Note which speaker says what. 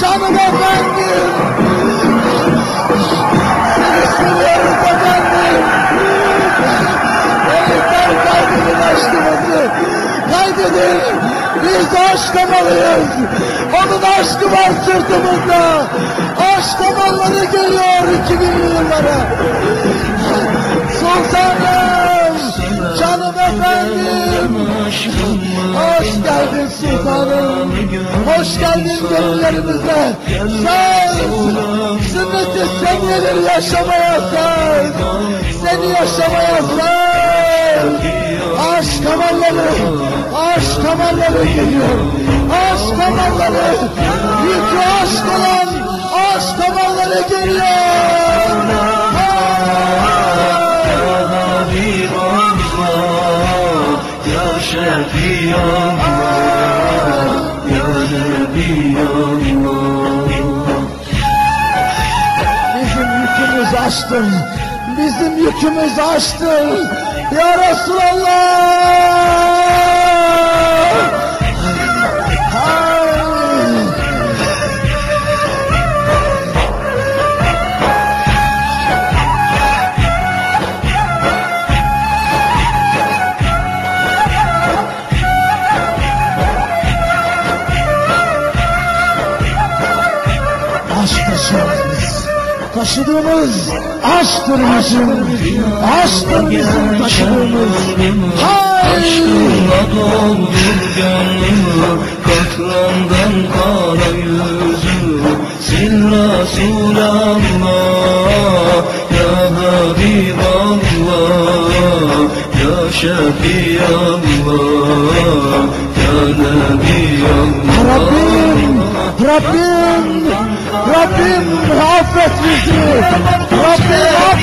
Speaker 1: Canım efendim. Seni seviyoruz efendim. Elinden kaydedin aşkımızı. Kaydedin. Biz aşklamalıyız. Onun aşkı var sırtımızda. Aşk zamanları geliyor 2000 yıllara. Sultanım. Canım efendim. Hoş geldin sultanım. Hoş geldin gönüllerimize. Sen sünneti senyeleri yaşamaya sen. Seni yaşamaya sen. Aşk hamalları, aşk hamalları geliyor. Aşk hamalları, yükü aşk olan aşk hamalları geliyor.
Speaker 2: Şefi Allah Ya Allah
Speaker 1: Bizim yükümüz aştın. Bizim yükümüz aştın. Ya Resulallah! Taşıdığımız aşktır bizim. Aşktır bizim taşıdığımız.
Speaker 2: Aşkınla doldur gönlümü Katrandan kara yüzümü Sil Resulallah Ya Habib Allah Ya Şefi Allah Ya Nebi
Speaker 1: Rabbim, Rabbim affet bizi. Rabbim affet.